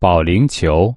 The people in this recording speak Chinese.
保龄球。